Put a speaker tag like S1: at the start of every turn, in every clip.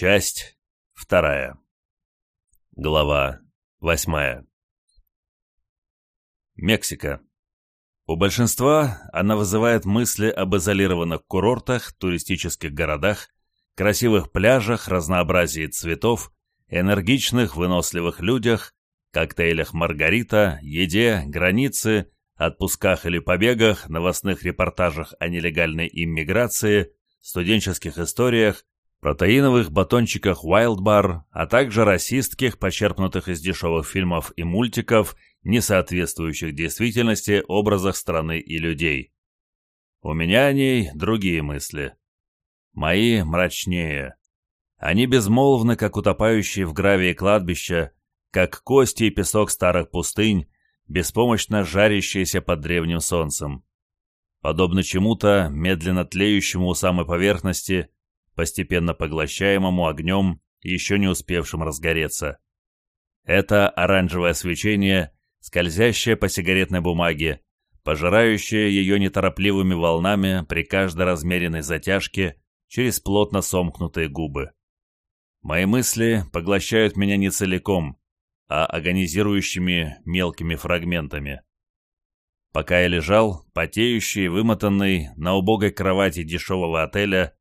S1: Часть вторая. Глава восьмая. Мексика. У большинства она вызывает мысли об изолированных курортах, туристических городах, красивых пляжах, разнообразии цветов, энергичных, выносливых людях, коктейлях маргарита, еде, границе, отпусках или побегах, новостных репортажах о нелегальной иммиграции, студенческих историях, протеиновых батончиках Wild Bar, а также расистских, почерпнутых из дешевых фильмов и мультиков, не соответствующих действительности образах страны и людей. У меня о ней другие мысли. Мои мрачнее. Они безмолвны, как утопающие в гравии кладбища, как кости и песок старых пустынь, беспомощно жарящиеся под древним солнцем. Подобно чему-то, медленно тлеющему у самой поверхности – постепенно поглощаемому огнем, еще не успевшим разгореться. Это оранжевое свечение, скользящее по сигаретной бумаге, пожирающее ее неторопливыми волнами при каждой размеренной затяжке через плотно сомкнутые губы. Мои мысли поглощают меня не целиком, а агонизирующими мелкими фрагментами. Пока я лежал, потеющий, вымотанный, на убогой кровати дешевого отеля,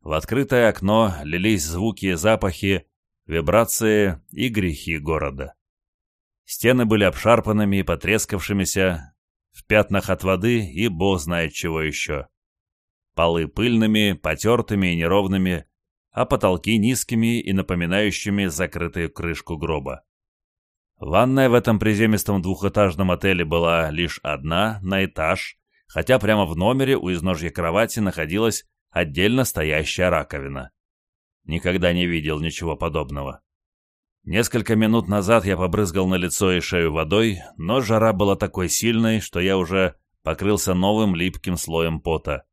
S1: в открытое окно лились звуки и запахи, вибрации и грехи города. Стены были обшарпанными и потрескавшимися, в пятнах от воды и бог знает чего еще. Полы пыльными, потертыми и неровными, а потолки низкими и напоминающими закрытую крышку гроба. Ванная в этом приземистом двухэтажном отеле была лишь одна, на этаж, хотя прямо в номере у изножья кровати находилась отдельно стоящая раковина. Никогда не видел ничего подобного. Несколько минут назад я побрызгал на лицо и шею водой, но жара была такой сильной, что я уже покрылся новым липким слоем пота.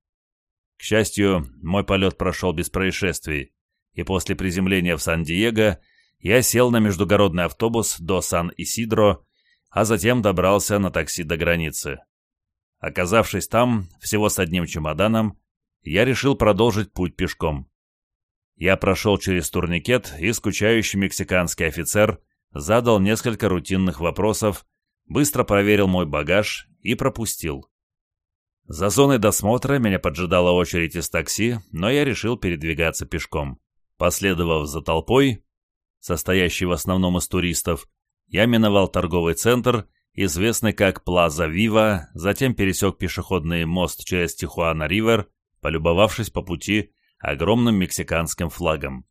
S1: К счастью, мой полет прошел без происшествий, и после приземления в Сан-Диего я сел на междугородный автобус до Сан-Исидро, а затем добрался на такси до границы. Оказавшись там, всего с одним чемоданом, я решил продолжить путь пешком. Я прошел через турникет, и скучающий мексиканский офицер задал несколько рутинных вопросов, быстро проверил мой багаж и пропустил. За зоной досмотра меня поджидала очередь из такси, но я решил передвигаться пешком. Последовав за толпой, состоящей в основном из туристов, я миновал торговый центр, известный как Плаза Вива, затем пересек пешеходный мост через Тихуана-Ривер полюбовавшись по пути огромным мексиканским флагом.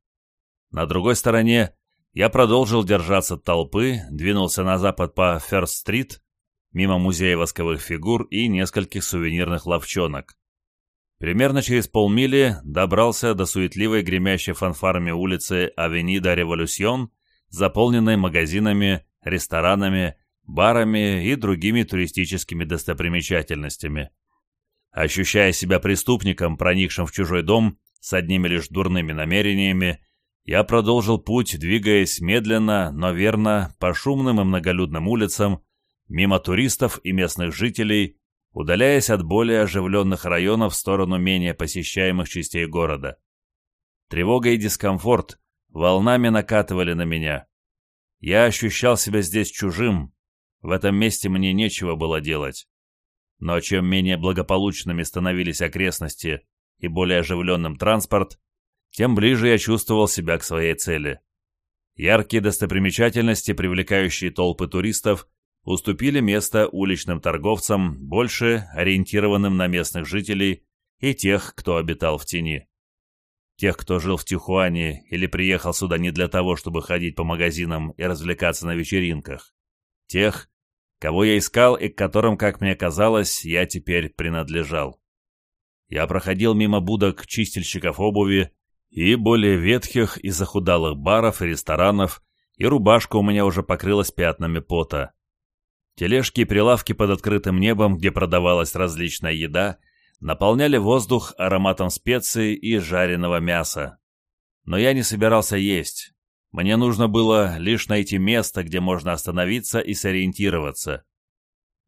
S1: На другой стороне я продолжил держаться толпы, двинулся на запад по Ферст-стрит, мимо музея восковых фигур и нескольких сувенирных ловчонок. Примерно через полмили добрался до суетливой гремящей фанфарами улицы Авенида Революсьон, заполненной магазинами, ресторанами, барами и другими туристическими достопримечательностями. Ощущая себя преступником, проникшим в чужой дом с одними лишь дурными намерениями, я продолжил путь, двигаясь медленно, но верно, по шумным и многолюдным улицам, мимо туристов и местных жителей, удаляясь от более оживленных районов в сторону менее посещаемых частей города. Тревога и дискомфорт волнами накатывали на меня. Я ощущал себя здесь чужим, в этом месте мне нечего было делать. Но чем менее благополучными становились окрестности и более оживленным транспорт, тем ближе я чувствовал себя к своей цели. Яркие достопримечательности, привлекающие толпы туристов, уступили место уличным торговцам, больше ориентированным на местных жителей и тех, кто обитал в тени. Тех, кто жил в Тихуане или приехал сюда не для того, чтобы ходить по магазинам и развлекаться на вечеринках. Тех, кого я искал и к которым, как мне казалось, я теперь принадлежал. Я проходил мимо будок чистильщиков обуви и более ветхих и захудалых баров и ресторанов, и рубашка у меня уже покрылась пятнами пота. Тележки и прилавки под открытым небом, где продавалась различная еда, наполняли воздух ароматом специй и жареного мяса. Но я не собирался есть, мне нужно было лишь найти место, где можно остановиться и сориентироваться.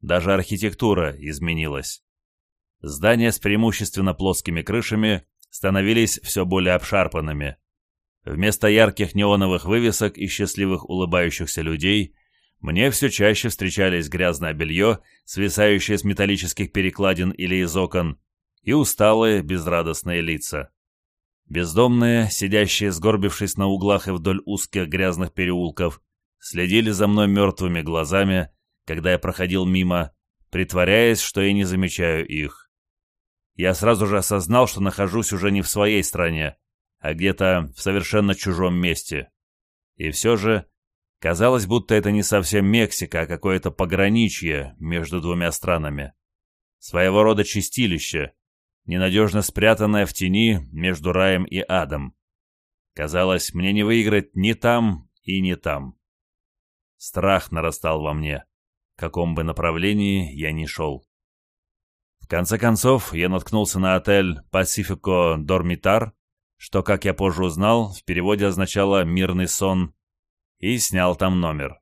S1: Даже архитектура изменилась. Здания с преимущественно плоскими крышами становились все более обшарпанными. Вместо ярких неоновых вывесок и счастливых улыбающихся людей – мне все чаще встречались грязное белье, свисающее с металлических перекладин или из окон, и усталые, безрадостные лица. Бездомные, сидящие сгорбившись на углах и вдоль узких грязных переулков, следили за мной мертвыми глазами, когда я проходил мимо, притворяясь, что я не замечаю их. Я сразу же осознал, что нахожусь уже не в своей стране, а где-то в совершенно чужом месте. И все же, казалось, будто это не совсем Мексика, а какое-то пограничье между двумя странами. Своего рода чистилище, ненадежно спрятанная в тени между раем и адом. Казалось, мне не выиграть ни там и ни там. Страх нарастал во мне, каком бы направлении я ни шел. В конце концов, я наткнулся на отель «Пасифико Дормитар», что, как я позже узнал, в переводе означало «мирный сон», и снял там номер.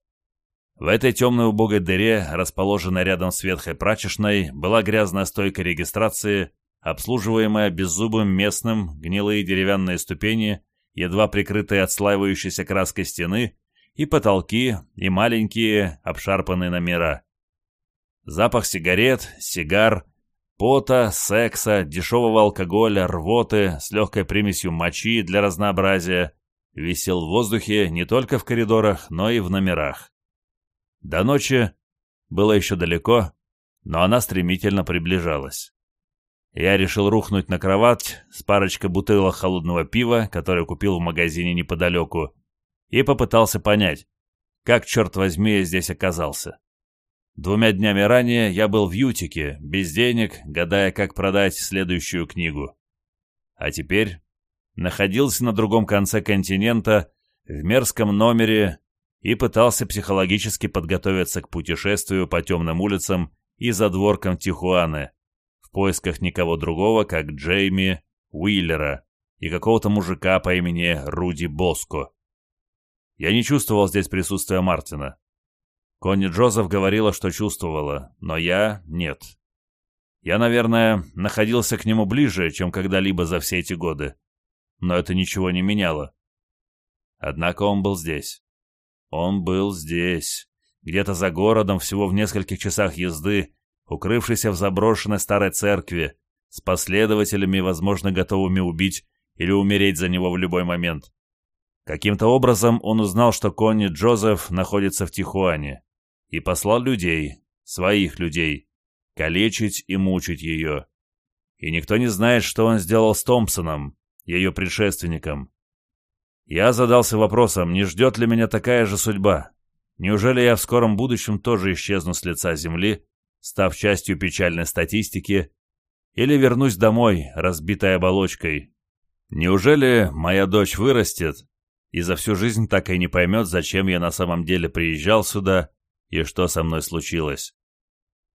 S1: В этой темной убогой дыре, расположенной рядом с ветхой прачечной, была грязная стойка регистрации – обслуживаемая беззубым местным, гнилые деревянные ступени, едва прикрытые отслаивающейся краской стены, и потолки, и маленькие обшарпанные номера. Запах сигарет, сигар, пота, секса, дешевого алкоголя, рвоты с легкой примесью мочи для разнообразия висел в воздухе не только в коридорах, но и в номерах. До ночи было еще далеко, но она стремительно приближалась. Я решил рухнуть на кровать с парочкой бутылок холодного пива, которое купил в магазине неподалеку, и попытался понять, как, черт возьми, я здесь оказался. Двумя днями ранее я был в Ютике, без денег, гадая, как продать следующую книгу. А теперь находился на другом конце континента, в мерзком номере и пытался психологически подготовиться к путешествию по темным улицам и задворкам Тихуаны, поисках никого другого, как Джейми Уиллера и какого-то мужика по имени Руди Боско. Я не чувствовал здесь присутствия Мартина. Конни Джозеф говорила, что чувствовала, но я — нет. Я, наверное, находился к нему ближе, чем когда-либо за все эти годы. Но это ничего не меняло. Однако он был здесь. Он был здесь, где-то за городом, всего в нескольких часах езды, укрывшийся в заброшенной старой церкви, с последователями, возможно, готовыми убить или умереть за него в любой момент. Каким-то образом он узнал, что Конни Джозеф находится в Тихуане, и послал людей, своих людей, калечить и мучить ее. И никто не знает, что он сделал с Томпсоном, ее предшественником. Я задался вопросом, не ждет ли меня такая же судьба? Неужели я в скором будущем тоже исчезну с лица земли, став частью печальной статистики, или вернусь домой, разбитой оболочкой. Неужели моя дочь вырастет и за всю жизнь так и не поймет, зачем я на самом деле приезжал сюда и что со мной случилось?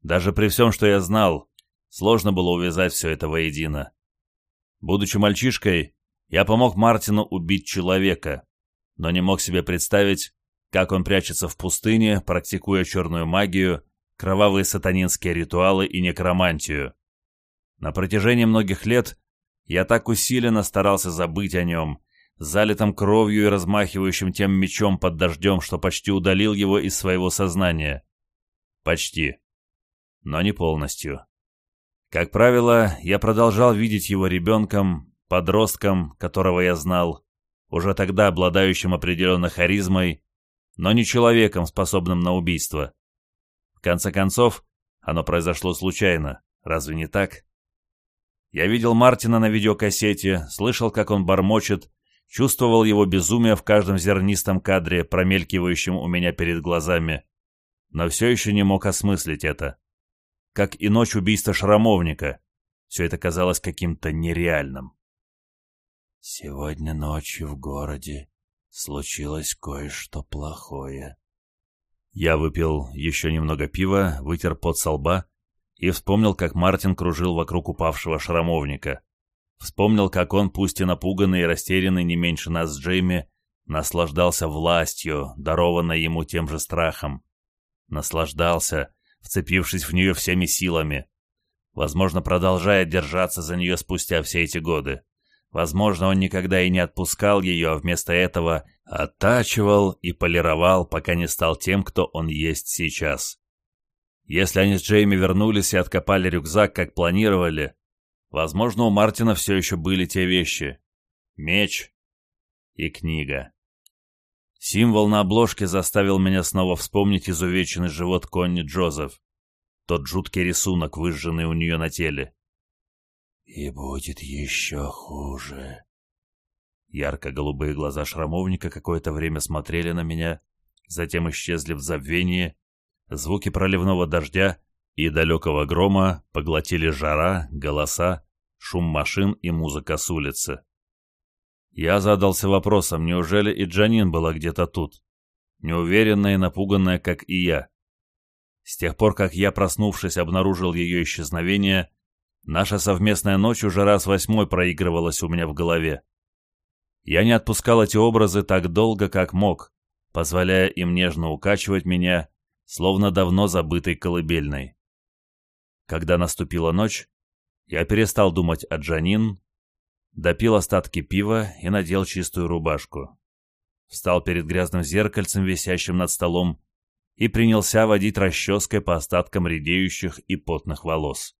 S1: Даже при всем, что я знал, сложно было увязать все это воедино. Будучи мальчишкой, я помог Мартину убить человека, но не мог себе представить, как он прячется в пустыне, практикуя черную магию кровавые сатанинские ритуалы и некромантию. На протяжении многих лет я так усиленно старался забыть о нем, залитом кровью и размахивающим тем мечом под дождем, что почти удалил его из своего сознания. Почти. Но не полностью. Как правило, я продолжал видеть его ребенком, подростком, которого я знал, уже тогда обладающим определенной харизмой, но не человеком, способным на убийство. Конце концов, оно произошло случайно, разве не так? Я видел Мартина на видеокассете, слышал, как он бормочет, чувствовал его безумие в каждом зернистом кадре, промелькивающем у меня перед глазами, но все еще не мог осмыслить это. Как и ночь убийства Шрамовника, все это казалось каким-то нереальным.
S2: «Сегодня ночью в городе случилось кое-что плохое»,
S1: я выпил еще немного пива, вытер пот со лба и вспомнил, как Мартин кружил вокруг упавшего шрамовника. Вспомнил, как он, пусть и напуганный и растерянный не меньше нас с Джейми, наслаждался властью, дарованной ему тем же страхом. Наслаждался, вцепившись в нее всеми силами. Возможно, продолжая держаться за нее спустя все эти годы. Возможно, он никогда и не отпускал ее, а вместо этого оттачивал и полировал, пока не стал тем, кто он есть сейчас. Если они с Джейми вернулись и откопали рюкзак, как планировали, возможно, у Мартина все еще были те вещи. Меч и книга. Символ на обложке заставил меня снова вспомнить изувеченный живот Конни Джозеф. Тот жуткий рисунок, выжженный у нее на теле.
S2: «И будет еще хуже»,
S1: Ярко голубые глаза шрамовника какое-то время смотрели на меня, затем исчезли в забвении. Звуки проливного дождя и далекого грома поглотили жара, голоса, шум машин и музыка с улицы. Я задался вопросом, неужели и Джанин была где-то тут, неуверенная и напуганная, как и я. С тех пор, как я, проснувшись, обнаружил ее исчезновение, наша совместная ночь уже раз восьмой проигрывалась у меня в голове. Я не отпускал эти образы так долго, как мог, позволяя им нежно укачивать меня, словно давно забытой колыбельной. Когда наступила ночь, я перестал думать о Джанин, допил остатки пива и надел чистую рубашку. Встал перед грязным зеркальцем, висящим над столом, и принялся водить расческой по остаткам редеющих и потных волос.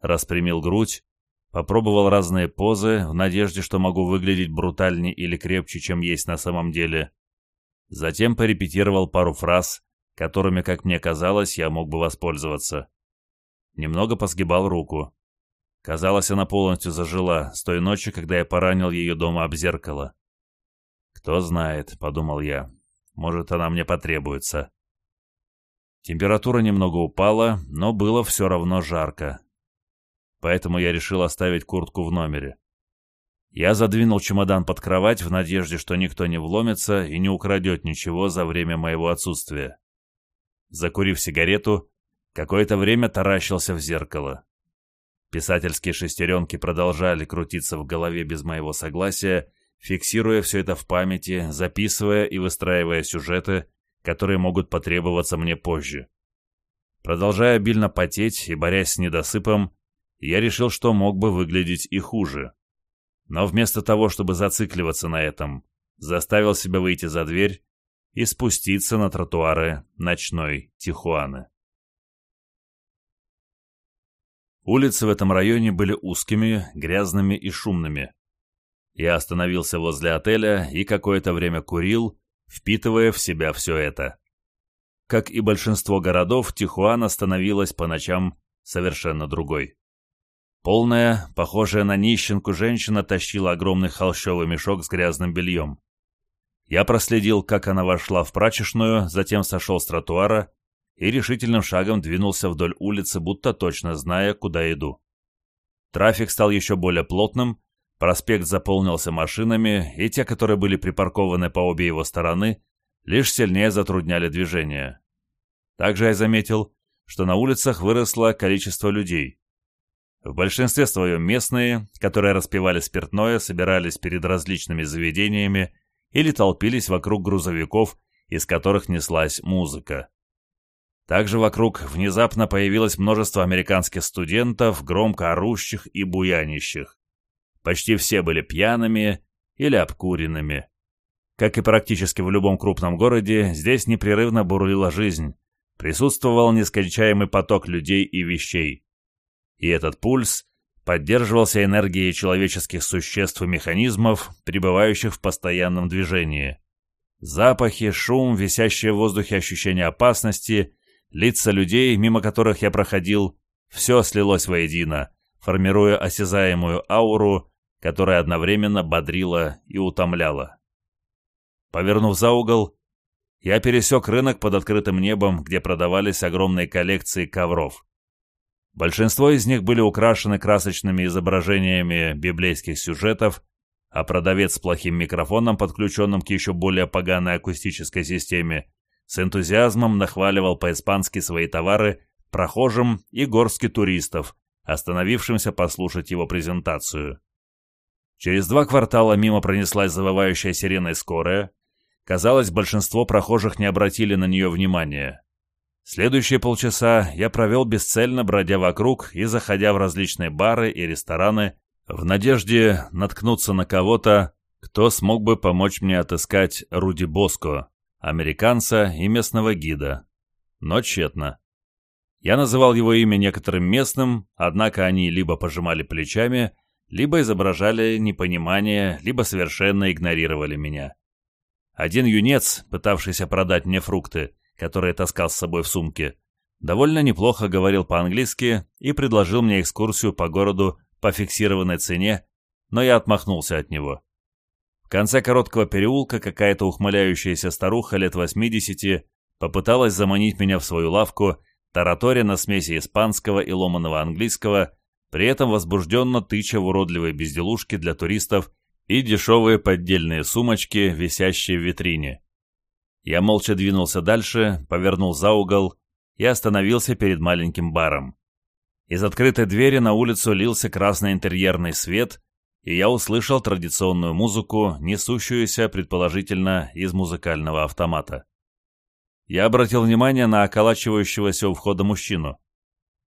S1: Распрямил грудь, Попробовал разные позы, в надежде, что могу выглядеть брутальнее или крепче, чем есть на самом деле. Затем порепетировал пару фраз, которыми, как мне казалось, я мог бы воспользоваться. Немного посгибал руку. Казалось, она полностью зажила с той ночи, когда я поранил ее дома об зеркало. «Кто знает», — подумал я, — «может, она мне потребуется». Температура немного упала, но было все равно жарко поэтому я решил оставить куртку в номере. Я задвинул чемодан под кровать в надежде, что никто не вломится и не украдет ничего за время моего отсутствия. Закурив сигарету, какое-то время таращился в зеркало. Писательские шестеренки продолжали крутиться в голове без моего согласия, фиксируя все это в памяти, записывая и выстраивая сюжеты, которые могут потребоваться мне позже. Продолжая обильно потеть и борясь с недосыпом, я решил, что мог бы выглядеть и хуже. Но вместо того, чтобы зацикливаться на этом, заставил себя выйти за дверь и спуститься на тротуары ночной Тихуаны. Улицы в этом районе были узкими, грязными и шумными. Я остановился возле отеля и какое-то время курил, впитывая в себя все это. Как и большинство городов, Тихуана становилась по ночам совершенно другой полная, похожая на нищенку женщина тащила огромный холщовый мешок с грязным бельем. Я проследил, как она вошла в прачечную, затем сошел с тротуара и решительным шагом двинулся вдоль улицы, будто точно зная, куда иду. Трафик стал еще более плотным, проспект заполнился машинами, и те, которые были припаркованы по обе его стороны, лишь сильнее затрудняли движение. Также я заметил, что на улицах выросло количество людей. В большинстве своем местные, которые распивали спиртное, собирались перед различными заведениями или толпились вокруг грузовиков, из которых неслась музыка. Также вокруг внезапно появилось множество американских студентов, громко орущих и буянищих. Почти все были пьяными или обкуренными. Как и практически в любом крупном городе, здесь непрерывно бурлила жизнь. Присутствовал нескончаемый поток людей и вещей и этот пульс поддерживался энергией человеческих существ и механизмов, пребывающих в постоянном движении. Запахи, шум, висящие в воздухе ощущение опасности, лица людей, мимо которых я проходил, все слилось воедино, формируя осязаемую ауру, которая одновременно бодрила и утомляла. Повернув за угол, я пересек рынок под открытым небом, где продавались огромные коллекции ковров. Большинство из них были украшены красочными изображениями библейских сюжетов, а продавец с плохим микрофоном, подключенным к еще более поганой акустической системе, с энтузиазмом нахваливал по-испански свои товары прохожим и горстке туристов, остановившимся послушать его презентацию. Через два квартала мимо пронеслась завывающая сирена скорая. Казалось, большинство прохожих не обратили на нее внимания. Следующие полчаса я провел бесцельно, бродя вокруг и заходя в различные бары и рестораны, в надежде наткнуться на кого-то, кто смог бы помочь мне отыскать Руди Боско, американца и местного гида. Но тщетно. Я называл его имя некоторым местным, однако они либо пожимали плечами, либо изображали непонимание, либо совершенно игнорировали меня. Один юнец, пытавшийся продать мне фрукты, которые таскал с собой в сумке, довольно неплохо говорил по-английски и предложил мне экскурсию по городу по фиксированной цене, но я отмахнулся от него. В конце короткого переулка какая-то ухмыляющаяся старуха лет 80 попыталась заманить меня в свою лавку, тараторя на смеси испанского и ломаного английского, при этом возбужденно тыча в уродливые безделушки для туристов и дешевые поддельные сумочки, висящие в витрине. Я молча двинулся дальше, повернул за угол и остановился перед маленьким баром. Из открытой двери на улицу лился красный интерьерный свет, и я услышал традиционную музыку, несущуюся, предположительно, из музыкального автомата. Я обратил внимание на околачивающегося у входа мужчину.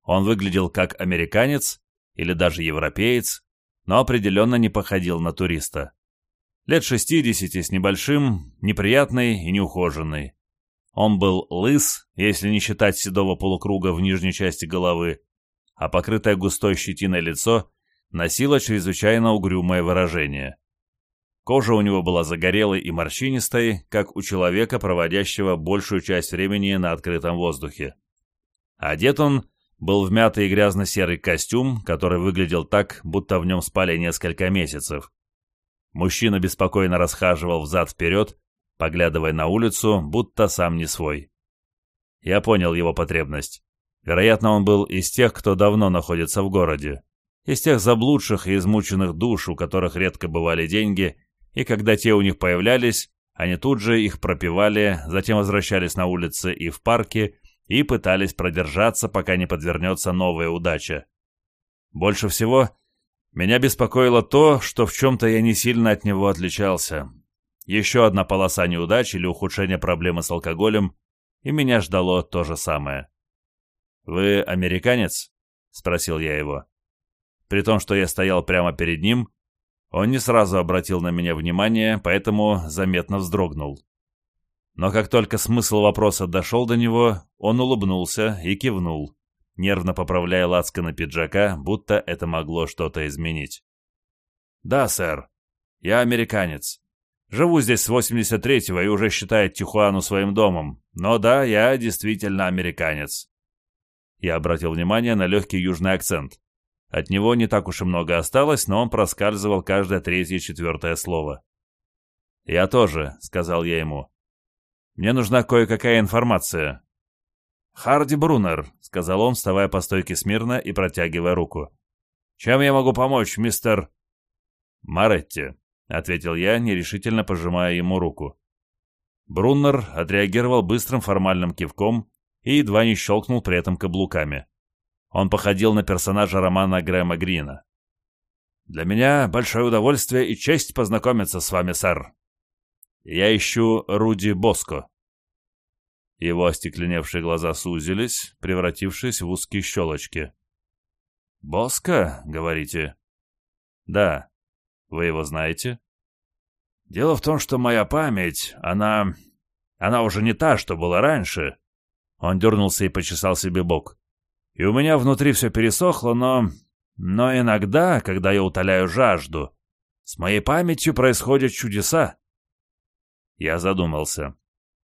S1: Он выглядел как американец или даже европеец, но определенно не походил на туриста лет шестидесяти с небольшим, неприятный и неухоженный. Он был лыс, если не считать седого полукруга в нижней части головы, а покрытое густой щетиной лицо носило чрезвычайно угрюмое выражение. Кожа у него была загорелой и морщинистой, как у человека, проводящего большую часть времени на открытом воздухе. Одет он был в мятый и грязно-серый костюм, который выглядел так, будто в нем спали несколько месяцев. Мужчина беспокойно расхаживал взад-вперед, поглядывая на улицу, будто сам не свой. Я понял его потребность. Вероятно, он был из тех, кто давно находится в городе. Из тех заблудших и измученных душ, у которых редко бывали деньги, и когда те у них появлялись, они тут же их пропивали, затем возвращались на улицы и в парке и пытались продержаться, пока не подвернется новая удача. Больше всего меня беспокоило то, что в чем-то я не сильно от него отличался. Еще одна полоса неудач или ухудшение проблемы с алкоголем, и меня ждало то же самое. «Вы американец?» — спросил я его. При том, что я стоял прямо перед ним, он не сразу обратил на меня внимание, поэтому заметно вздрогнул. Но как только смысл вопроса дошел до него, он улыбнулся и кивнул нервно поправляя лацканы пиджака, будто это могло что-то изменить. «Да, сэр. Я американец. Живу здесь с 83-го и уже считает Тихуану своим домом. Но да, я действительно американец». Я обратил внимание на легкий южный акцент. От него не так уж и много осталось, но он проскальзывал каждое третье-четвертое слово. «Я тоже», — сказал я ему. «Мне нужна кое-какая информация. «Харди Брунер», — сказал он, вставая по стойке смирно и протягивая руку. «Чем я могу помочь, мистер...» «Маретти», — ответил я, нерешительно пожимая ему руку. Бруннер отреагировал быстрым формальным кивком и едва не щелкнул при этом каблуками. Он походил на персонажа романа Грэма Грина. «Для меня большое удовольствие и честь познакомиться с вами, сэр. Я ищу Руди Боско», его остекленевшие глаза сузились, превратившись в узкие щелочки. «Боско, говорите?» «Да. Вы его знаете?» «Дело в том, что моя память, она... она уже не та, что была раньше». Он дернулся и почесал себе бок. «И у меня внутри все пересохло, но... но иногда, когда я утоляю жажду, с моей памятью происходят чудеса». Я задумался.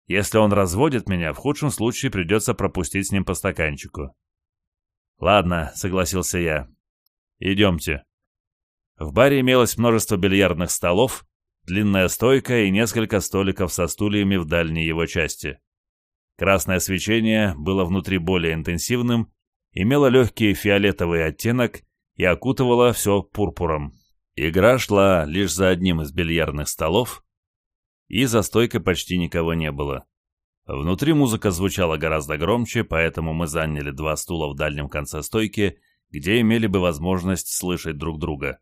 S1: Если он разводит меня, в худшем случае придется пропустить с ним по стаканчику. «Ладно», — согласился я. «Идемте». В баре имелось множество бильярдных столов, длинная стойка и несколько столиков со стульями в дальней его части. Красное свечение было внутри более интенсивным, имело легкий фиолетовый оттенок и окутывало все пурпуром. Игра шла лишь за одним из бильярдных столов, и за стойкой почти никого не было. Внутри музыка звучала гораздо громче, поэтому мы заняли два стула в дальнем конце стойки, где имели бы возможность слышать друг друга.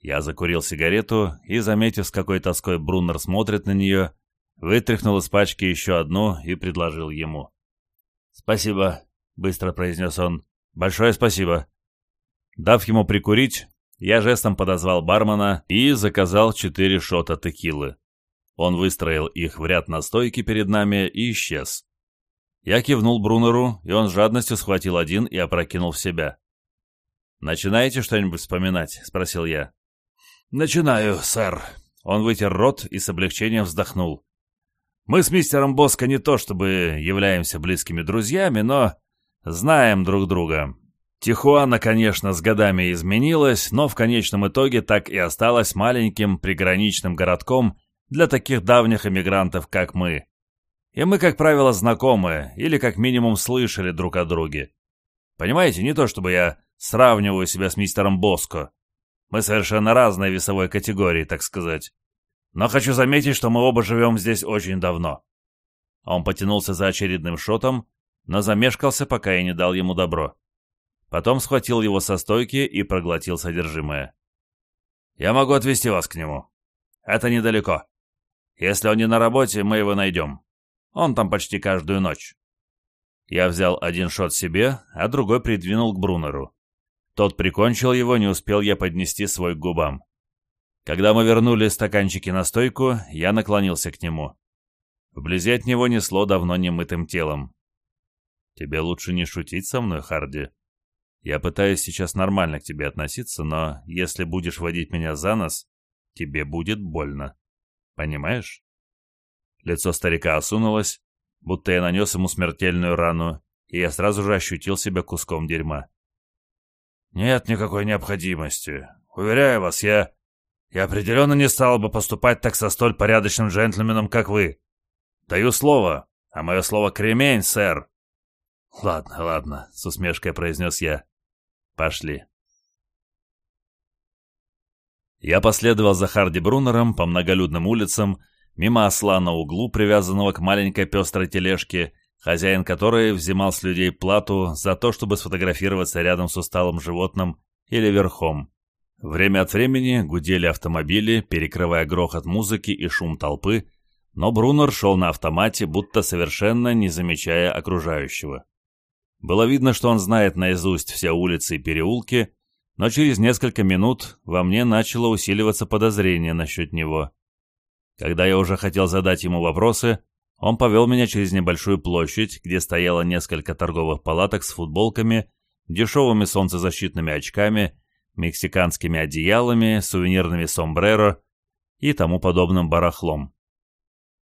S1: Я закурил сигарету и, заметив, с какой тоской Бруннер смотрит на нее, вытряхнул из пачки еще одну и предложил ему. «Спасибо», — быстро произнес он. «Большое спасибо». Дав ему прикурить, я жестом подозвал бармена и заказал четыре шота текилы. Он выстроил их в ряд на стойке перед нами и исчез. Я кивнул Брунеру, и он с жадностью схватил один и опрокинул в себя. «Начинаете что-нибудь вспоминать?» — спросил я.
S2: «Начинаю, сэр».
S1: Он вытер рот и с облегчением вздохнул. «Мы с мистером Боско не то чтобы являемся близкими друзьями, но знаем друг друга. Тихуана, конечно, с годами изменилась, но в конечном итоге так и осталась маленьким приграничным городком для таких давних эмигрантов, как мы. И мы, как правило, знакомы или как минимум слышали друг о друге. Понимаете, не то чтобы я сравниваю себя с мистером Боско. Мы совершенно разной весовой категории, так сказать. Но хочу заметить, что мы оба живем здесь очень давно. Он потянулся за очередным шотом, но замешкался, пока я не дал ему добро. Потом схватил его со стойки и проглотил содержимое. «Я могу отвезти вас к нему. Это недалеко. Если он не на работе, мы его найдем. Он там почти каждую ночь». Я взял один шот себе, а другой придвинул к Брунеру. Тот прикончил его, не успел я поднести свой к губам. Когда мы вернули стаканчики на стойку, я наклонился к нему. Вблизи от него несло давно немытым телом. «Тебе лучше не шутить со мной, Харди. Я пытаюсь сейчас нормально к тебе относиться, но если будешь водить меня за нос, тебе будет больно». Понимаешь? Лицо старика осунулось, будто я нанес ему смертельную рану, и я сразу же ощутил себя куском дерьма.
S2: «Нет никакой необходимости. Уверяю вас, я... Я определенно не стал бы поступать так со столь порядочным джентльменом, как вы. Даю слово, а мое слово кремень, сэр!»
S1: «Ладно, ладно», — с усмешкой произнес я. «Пошли». Я последовал за Харди Брунером по многолюдным улицам, мимо осла на углу, привязанного к маленькой пестрой тележке, хозяин которой взимал с людей плату за то, чтобы сфотографироваться рядом с усталым животным или верхом. Время от времени гудели автомобили, перекрывая грохот музыки и шум толпы, но Брунер шел на автомате, будто совершенно не замечая окружающего. Было видно, что он знает наизусть все улицы и переулки, но через несколько минут во мне начало усиливаться подозрение насчет него. Когда я уже хотел задать ему вопросы, он повел меня через небольшую площадь, где стояло несколько торговых палаток с футболками, дешевыми солнцезащитными очками, мексиканскими одеялами, сувенирными сомбреро и тому подобным барахлом.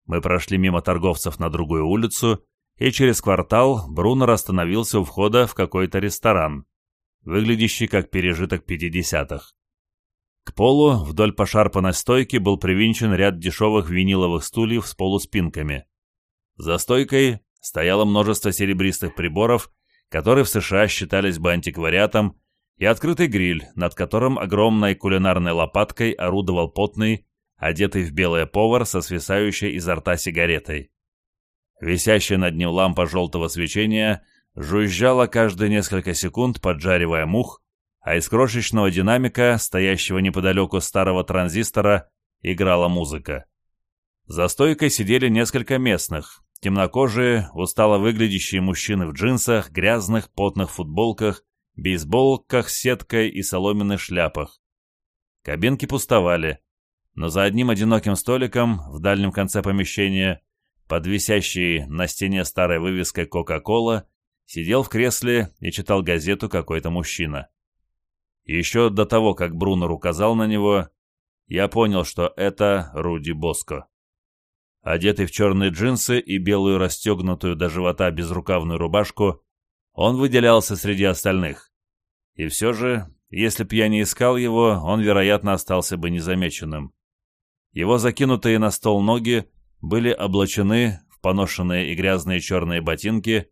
S1: Мы прошли мимо торговцев на другую улицу, и через квартал Брунер остановился у входа в какой-то ресторан выглядящий как пережиток 50-х. К полу вдоль пошарпанной стойки был привинчен ряд дешевых виниловых стульев с полуспинками. За стойкой стояло множество серебристых приборов, которые в США считались бы антиквариатом, и открытый гриль, над которым огромной кулинарной лопаткой орудовал потный, одетый в белое повар со свисающей изо рта сигаретой. Висящая над ним лампа желтого свечения жужжала каждые несколько секунд, поджаривая мух, а из крошечного динамика, стоящего неподалеку старого транзистора, играла музыка. За стойкой сидели несколько местных, темнокожие, устало выглядящие мужчины в джинсах, грязных, потных футболках, бейсболках с сеткой и соломенных шляпах. Кабинки пустовали, но за одним одиноким столиком в дальнем конце помещения, под висящей на стене старой вывеской «Кока-кола», Сидел в кресле и читал газету какой-то мужчина. Еще до того, как Брунер указал на него, я понял, что это Руди Боско. Одетый в черные джинсы и белую расстегнутую до живота безрукавную рубашку, он выделялся среди остальных. И все же, если б я не искал его, он, вероятно, остался бы незамеченным. Его закинутые на стол ноги были облачены в поношенные и грязные черные ботинки,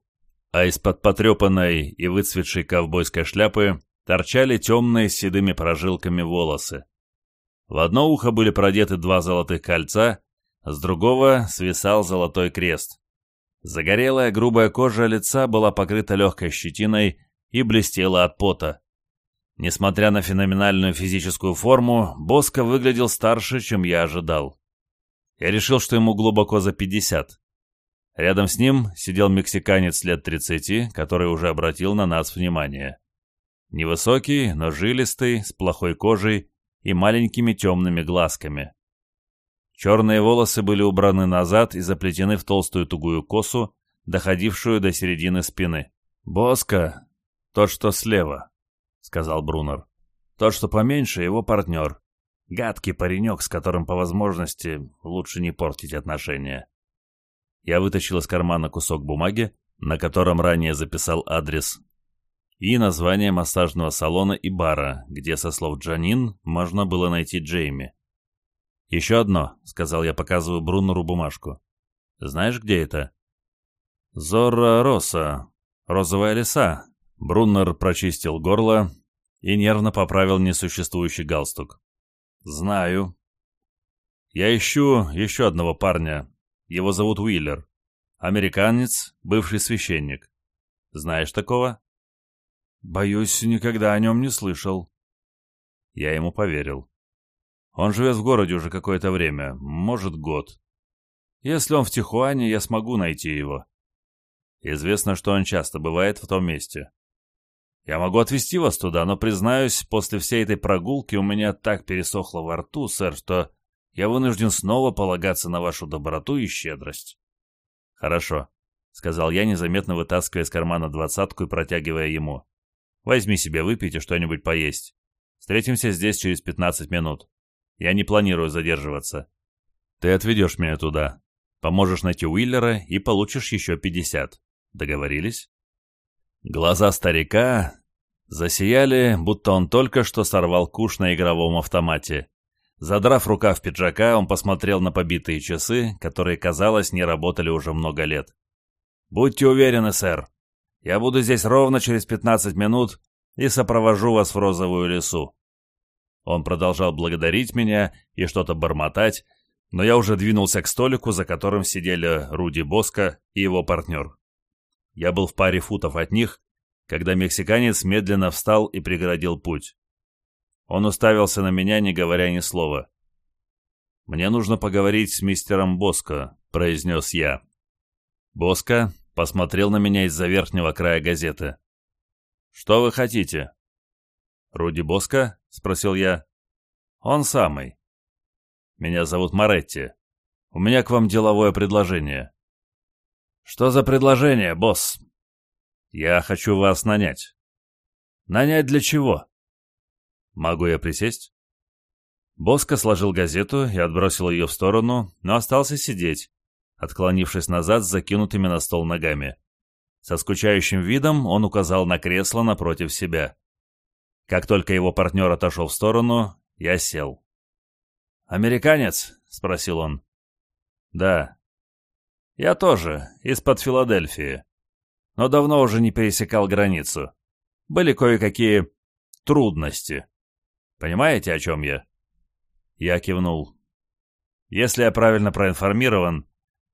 S1: а из-под потрепанной и выцветшей ковбойской шляпы торчали темные с седыми прожилками волосы. В одно ухо были продеты два золотых кольца, с другого свисал золотой крест. Загорелая грубая кожа лица была покрыта легкой щетиной и блестела от пота. Несмотря на феноменальную физическую форму, Боско выглядел старше, чем я ожидал. Я решил, что ему глубоко за 50. Рядом с ним сидел мексиканец лет 30, который уже обратил на нас внимание. Невысокий, но жилистый, с плохой кожей и маленькими темными глазками. Черные волосы были убраны назад и заплетены в толстую тугую косу, доходившую до середины спины. «Боско, тот, что слева», — сказал Брунер. «Тот, что поменьше, его партнер. Гадкий паренек, с которым, по возможности, лучше не портить отношения». Я вытащил из кармана кусок бумаги, на котором ранее записал адрес, и название массажного салона и бара, где, со слов Джанин, можно было найти Джейми. «Еще одно», — сказал я, показываю Бруннеру бумажку. «Знаешь, где это?» «Зорро Роса. Розовая Леса. Бруннер прочистил горло и нервно поправил несуществующий галстук. «Знаю». «Я ищу еще одного парня, его зовут Уиллер. Американец, бывший священник. Знаешь такого? Боюсь, никогда о нем не слышал. Я ему поверил. Он живет в городе уже какое-то время, может, год. Если он в Тихуане, я смогу найти его. Известно, что он часто бывает в том месте. Я могу отвезти вас туда, но, признаюсь, после всей этой прогулки у меня так пересохло во рту, сэр, что я вынужден снова полагаться на вашу доброту и щедрость». «Хорошо», — сказал я, незаметно вытаскивая из кармана двадцатку и протягивая ему. «Возьми себе выпить и что-нибудь поесть. Встретимся здесь через пятнадцать минут. Я не планирую задерживаться. Ты отведешь меня туда, поможешь найти Уиллера и получишь еще пятьдесят. Договорились?» Глаза старика засияли, будто он только что сорвал куш на игровом автомате. Задрав рукав пиджака, он посмотрел на побитые часы, которые, казалось, не работали уже много лет. «Будьте уверены, сэр. Я буду здесь ровно через 15 минут и сопровожу вас в розовую лесу». Он продолжал благодарить меня и что-то бормотать, но я уже двинулся к столику, за которым сидели Руди Боско и его партнер. Я был в паре футов от них, когда мексиканец медленно встал и преградил путь. Он уставился на меня, не говоря ни слова. «Мне нужно поговорить с мистером Боско», — произнес я. Боско посмотрел на меня из-за верхнего края газеты. «Что вы хотите?» «Руди Боско?» — спросил я. «Он самый». «Меня зовут Маретти. У меня к вам деловое предложение». «Что за предложение, босс?» «Я хочу вас нанять». «Нанять для чего?» Могу я присесть?» Боско сложил газету и отбросил ее в сторону, но остался сидеть, отклонившись назад с закинутыми на стол ногами. Со скучающим видом он указал на кресло напротив себя. Как только его партнер отошел в сторону, я сел. «Американец?» — спросил он. «Да». «Я тоже, из-под Филадельфии. Но давно уже не пересекал границу. Были кое-какие трудности. Понимаете, о чем я?» Я кивнул. «Если я правильно проинформирован,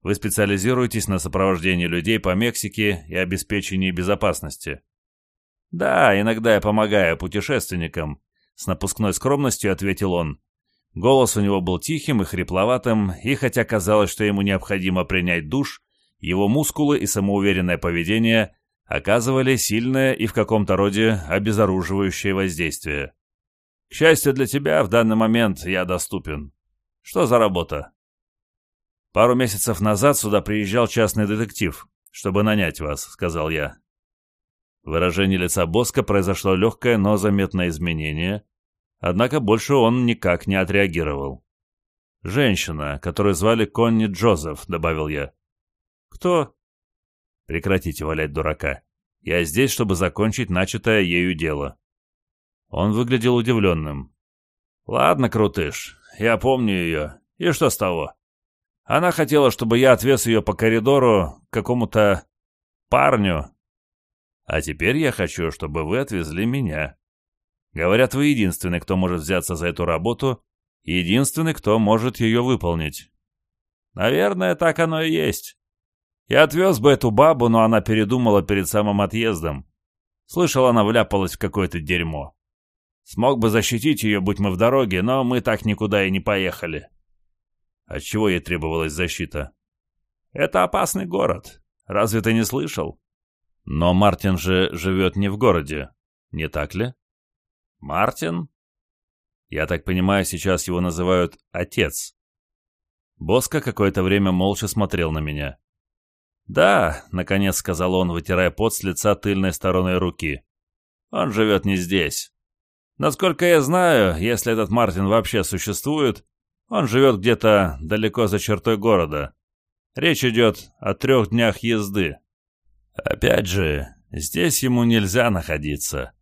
S1: вы специализируетесь на сопровождении людей по Мексике и обеспечении безопасности. Да, иногда я помогаю путешественникам, с напускной скромностью ответил он. Голос у него был тихим и хрипловатым, и хотя казалось, что ему необходимо принять душ, его мускулы и самоуверенное поведение оказывали сильное и в каком-то роде обезоруживающее воздействие. К счастью для тебя, в данный момент я доступен. Что за работа? Пару месяцев назад сюда приезжал частный детектив, чтобы нанять вас, сказал я. Выражение лица Боска произошло легкое, но заметное изменение, однако больше он никак не отреагировал. «Женщина, которую звали Конни Джозеф», — добавил я. «Кто?» «Прекратите валять дурака. Я здесь, чтобы закончить начатое ею дело». Он выглядел удивленным. «Ладно, Крутыш, я помню ее. И что с того? Она хотела, чтобы я отвез ее по коридору к какому-то парню. А теперь я хочу, чтобы вы отвезли меня. Говорят, вы единственный, кто может взяться за эту работу, единственный, кто может ее выполнить. Наверное, так оно и есть. Я отвез бы эту бабу, но она передумала перед самым отъездом. Слышала, она вляпалась в какое-то дерьмо. Смог бы защитить ее, будь мы в дороге, но мы так никуда и не поехали. От чего ей требовалась защита? Это опасный город. Разве ты не слышал? Но Мартин же живет не в городе, не так ли? Мартин? Я так понимаю, сейчас его называют «отец». Боско какое-то время молча смотрел на меня. «Да», — наконец сказал он, вытирая пот с лица тыльной стороной руки. «Он живет не здесь. Насколько я знаю, если этот Мартин вообще существует, он живет где-то далеко за чертой города. Речь идет о трех днях езды. Опять же, здесь ему нельзя находиться.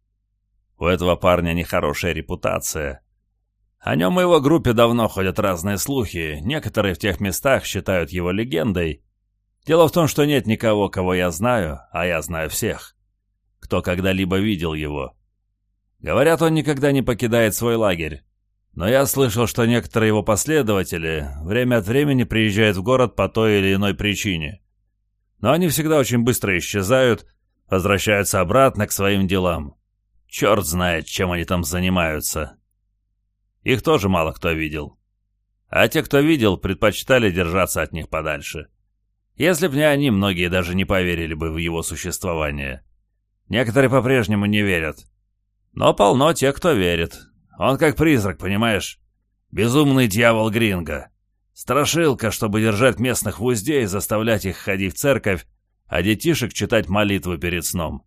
S1: У этого парня нехорошая репутация. О нем и его группе давно ходят разные слухи, некоторые в тех местах считают его легендой. Дело в том, что нет никого, кого я знаю, а я знаю всех, кто когда-либо видел его. Говорят, он никогда не покидает свой лагерь. Но я слышал, что некоторые его последователи время от времени приезжают в город по той или иной причине. Но они всегда очень быстро исчезают, возвращаются обратно к своим делам. Черт знает, чем они там занимаются. Их тоже мало кто видел. А те, кто видел, предпочитали держаться от них подальше. Если б не они, многие даже не поверили бы в его существование. Некоторые по-прежнему не верят. Но полно тех, кто верит. Он как призрак, понимаешь? Безумный дьявол Гринга. Страшилка, чтобы держать местных в узде и заставлять их ходить в церковь, а детишек читать молитвы перед сном.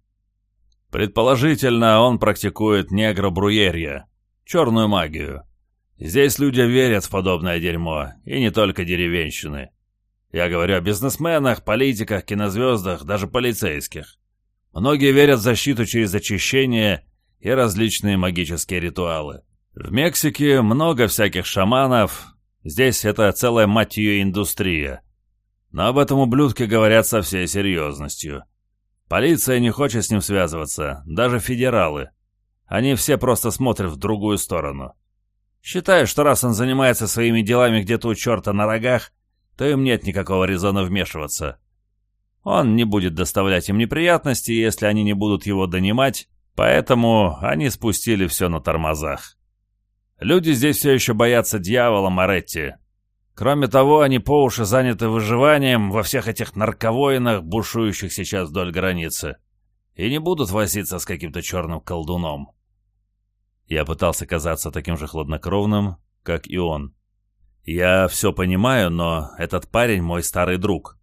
S1: Предположительно, он практикует негробруерье, черную магию. Здесь люди верят в подобное дерьмо, и не только деревенщины. Я говорю о бизнесменах, политиках, кинозвездах, даже полицейских. Многие верят в защиту через очищение и различные магические ритуалы. В Мексике много всяких шаманов, здесь это целая мать ее индустрия. Но об этом ублюдке говорят со всей серьезностью. Полиция не хочет с ним связываться, даже федералы. Они все просто смотрят в другую сторону. Считаю, что раз он занимается своими делами где-то у черта на рогах, то им нет никакого резона вмешиваться. Он не будет доставлять им неприятности, если они не будут его донимать, Поэтому они спустили все на тормозах. Люди здесь все еще боятся дьявола Моретти. Кроме того, они по уши заняты выживанием во всех этих нарковоинах, бушующих сейчас вдоль границы, и не будут возиться с каким-то черным колдуном. Я пытался казаться таким же хладнокровным, как и он. Я все понимаю, но этот парень мой старый друг.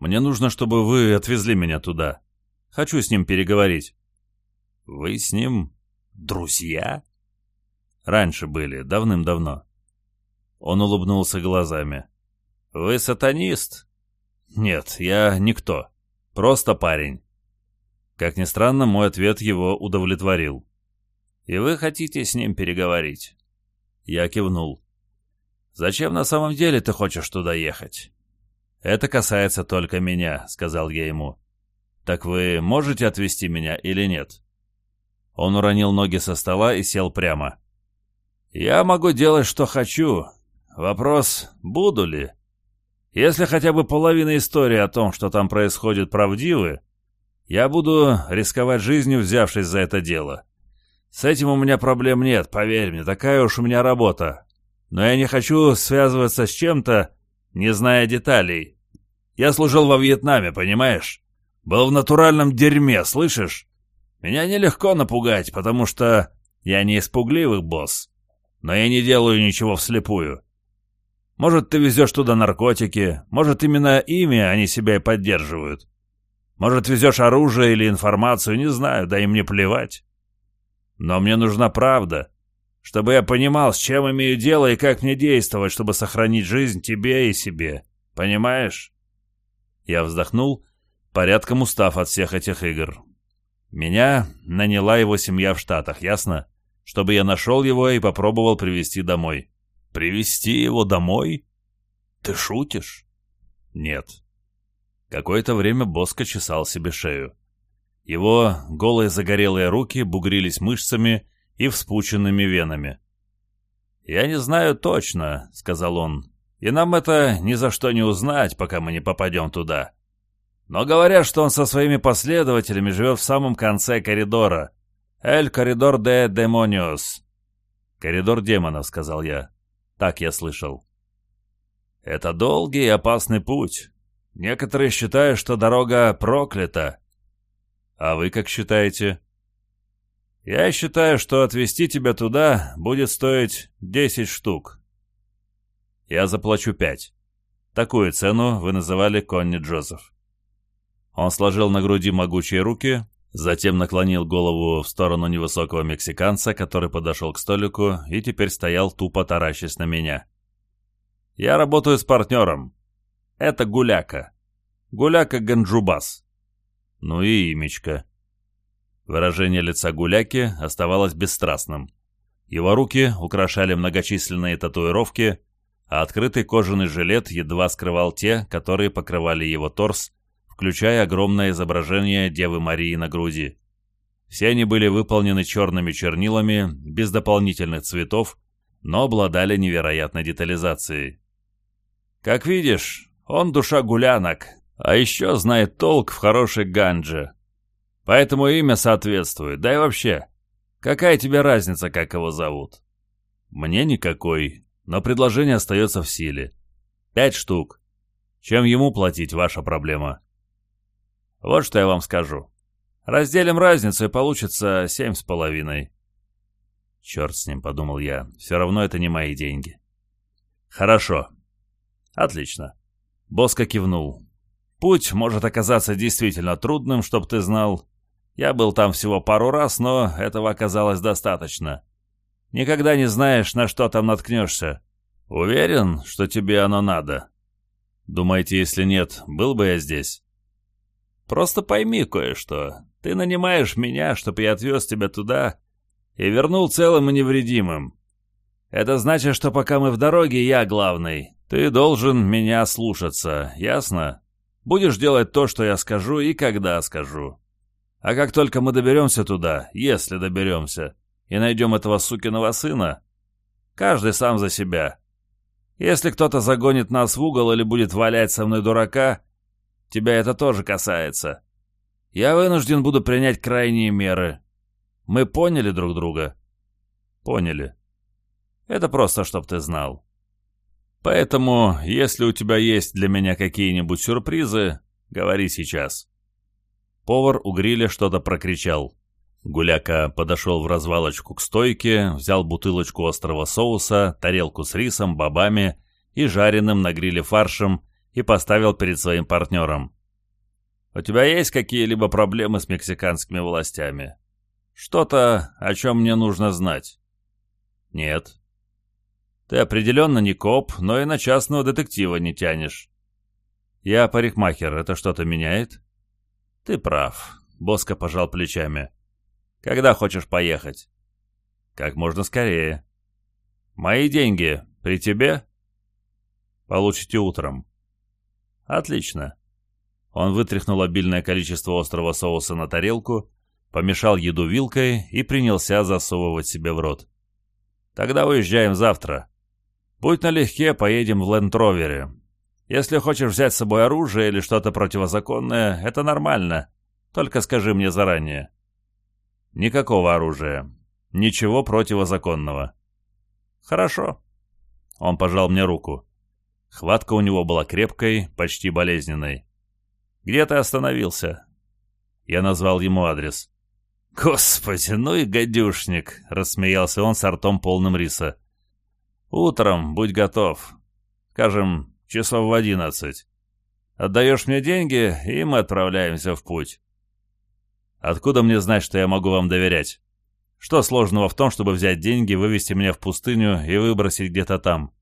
S1: Мне нужно, чтобы вы отвезли меня туда. Хочу с ним переговорить. Вы с ним друзья? Раньше были, давным-давно. Он улыбнулся глазами. Вы сатанист? Нет, я никто. Просто парень. Как ни странно, мой ответ его удовлетворил. И вы хотите с ним переговорить? Я кивнул. Зачем на самом деле ты хочешь туда ехать? Это касается только меня, сказал я ему. Так вы можете отвезти меня или нет? Он уронил ноги со стола и сел прямо. «Я могу делать, что хочу. Вопрос, буду ли? Если хотя бы половина истории о том, что там происходит, правдивы, я буду рисковать жизнью, взявшись за это дело. С этим у меня проблем нет, поверь мне, такая уж у меня работа. Но я не хочу связываться с чем-то, не зная деталей. Я служил во Вьетнаме, понимаешь? Был в натуральном дерьме, слышишь? Меня нелегко напугать, потому что я не испугливый босс. Но я не делаю ничего вслепую. Может, ты везешь туда наркотики, может, именно ими они себя и поддерживают. Может, везешь оружие или информацию, не знаю, да им не плевать. Но мне нужна правда, чтобы я понимал, с чем имею дело и как мне действовать, чтобы сохранить жизнь тебе и себе. Понимаешь?» Я вздохнул, порядком устав от всех этих игр. Меня наняла его семья в Штатах, ясно? Чтобы я нашел его и попробовал привести домой. Привести его домой? Ты шутишь? Нет. Какое-то время Боско чесал себе шею. Его голые загорелые руки бугрились мышцами и вспученными венами. «Я не знаю точно», — сказал он, — «и нам это ни за что не узнать, пока мы не попадем туда но говорят, что он со своими последователями живет в самом конце коридора. «Эль коридор де демониос». «Коридор демонов», — сказал я. Так я слышал. «Это долгий и опасный путь. Некоторые считают, что дорога проклята». «А вы как считаете?» «Я считаю, что отвезти тебя туда будет стоить 10 штук». «Я заплачу 5. Такую цену вы называли Конни Джозеф. Он сложил на груди могучие руки, затем наклонил голову в сторону невысокого мексиканца, который подошел к столику и теперь стоял тупо таращась на меня. «Я работаю с партнером. Это Гуляка. Гуляка Ганджубас. Ну и имечко». Выражение лица Гуляки оставалось бесстрастным. Его руки украшали многочисленные татуировки, а открытый кожаный жилет едва скрывал те, которые покрывали его торс, включая огромное изображение Девы Марии на груди. Все они были выполнены черными чернилами, без дополнительных цветов, но обладали невероятной детализацией. Как видишь, он душа гулянок, а еще знает толк в хорошей ганже. Поэтому имя соответствует, да и вообще. Какая тебе разница, как его зовут? Мне никакой, но предложение остается в силе. Пять штук. Чем ему платить, ваша проблема. Вот что я вам скажу. Разделим разницу, и получится семь с половиной. Черт с ним, подумал я. Все равно это не мои деньги. Хорошо. Отлично. Боско кивнул. Путь может оказаться действительно трудным, чтоб ты знал. Я был там всего пару раз, но этого оказалось достаточно. Никогда не знаешь, на что там наткнешься. Уверен, что тебе оно надо? Думаете, если нет, был бы я здесь? Просто пойми кое-что. Ты нанимаешь меня, чтобы я отвез тебя туда и вернул целым и невредимым. Это значит, что пока мы в дороге, я главный. Ты должен меня слушаться, ясно? Будешь делать то, что я скажу и когда скажу. А как только мы доберемся туда, если доберемся, и найдем этого сукиного сына, каждый сам за себя. Если кто-то загонит нас в угол или будет валять со мной дурака, Тебя это тоже касается. Я вынужден буду принять крайние меры. Мы поняли друг друга?» «Поняли. Это просто, чтоб ты знал. Поэтому, если у тебя есть для меня какие-нибудь сюрпризы, говори сейчас». Повар у гриля что-то прокричал. Гуляка подошел в развалочку к стойке, взял бутылочку острого соуса, тарелку с рисом, бобами и жареным на гриле фаршем и поставил перед своим партнером. «У тебя есть какие-либо проблемы с мексиканскими властями? Что-то, о чем мне нужно знать?» «Нет». «Ты определенно не коп, но и на частного детектива не тянешь». «Я парикмахер, это что-то меняет?» «Ты прав», — Боско пожал плечами. «Когда хочешь поехать?» «Как можно скорее». «Мои деньги при тебе?» «Получите утром». Отлично. Он вытряхнул обильное количество острого соуса на тарелку, помешал еду вилкой и принялся засовывать себе в рот. «Тогда уезжаем завтра. Будь налегке, поедем в Лендровере. Если хочешь взять с собой оружие или что-то противозаконное, это нормально. Только скажи мне заранее». «Никакого оружия. Ничего противозаконного». «Хорошо». Он пожал мне руку. Хватка у него была крепкой, почти болезненной. «Где ты остановился?» Я назвал ему адрес. «Господи, ну и гадюшник!» — рассмеялся он с артом полным риса. «Утром будь готов. Скажем, часов в одиннадцать. Отдаешь мне деньги, и мы отправляемся в путь». «Откуда мне знать, что я могу вам доверять? Что сложного в том, чтобы взять деньги, вывести меня в пустыню и выбросить где-то там?»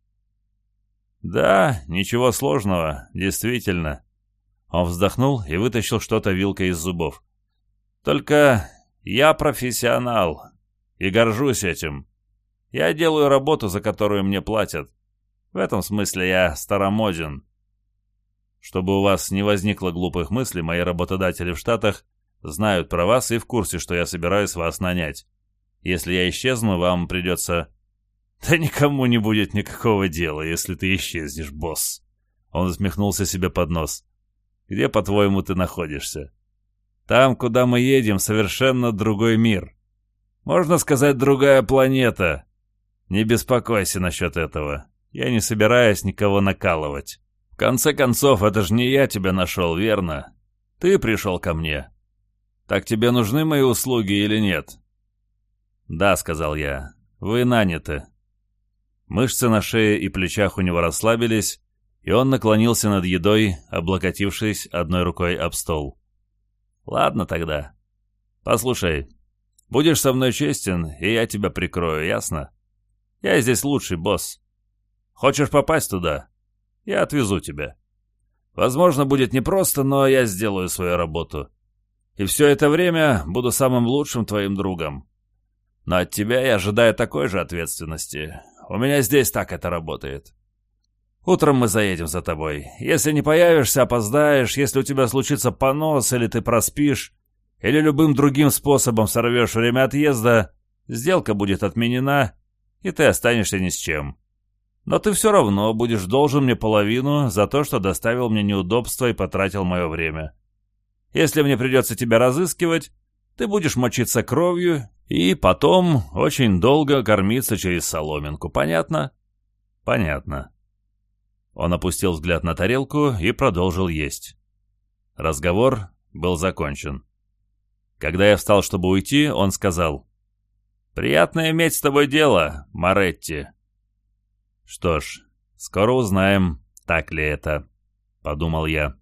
S1: «Да, ничего сложного, действительно». Он вздохнул и вытащил что-то вилкой из зубов. «Только я профессионал и горжусь этим. Я делаю работу, за которую мне платят. В этом смысле я старомоден». Чтобы у вас не возникло глупых мыслей, мои работодатели в Штатах знают про вас и в курсе, что я собираюсь вас нанять. Если я исчезну, вам придется да никому не будет никакого дела, если ты исчезнешь, босс. Он усмехнулся себе под нос. Где, по-твоему, ты находишься? Там, куда мы едем, совершенно другой мир. Можно сказать, другая планета. Не беспокойся насчет этого. Я не собираюсь никого накалывать. В конце концов, это же не я тебя нашел, верно? Ты пришел ко мне. Так тебе нужны мои услуги или нет? Да, сказал я. Вы наняты. Мышцы на шее и плечах у него расслабились, и он наклонился над едой, облокотившись одной рукой об стол. «Ладно тогда. Послушай, будешь со мной честен, и я тебя прикрою, ясно? Я здесь лучший, босс. Хочешь попасть туда? Я отвезу тебя. Возможно, будет непросто, но я сделаю свою работу. И все это время буду самым лучшим твоим другом. Но от тебя я ожидаю такой же ответственности, у меня здесь так это работает. Утром мы заедем за тобой. Если не появишься, опоздаешь, если у тебя случится понос, или ты проспишь, или любым другим способом сорвешь время отъезда, сделка будет отменена, и ты останешься ни с чем. Но ты все равно будешь должен мне половину за то, что доставил мне неудобства и потратил мое время. Если мне придется тебя разыскивать, ты будешь мочиться кровью и потом очень долго кормиться через соломинку, понятно? Понятно. Он опустил взгляд на тарелку и продолжил есть. Разговор был закончен. Когда я встал, чтобы уйти, он сказал, «Приятно иметь с тобой дело, Маретти». «Что ж, скоро узнаем, так ли это», — подумал я.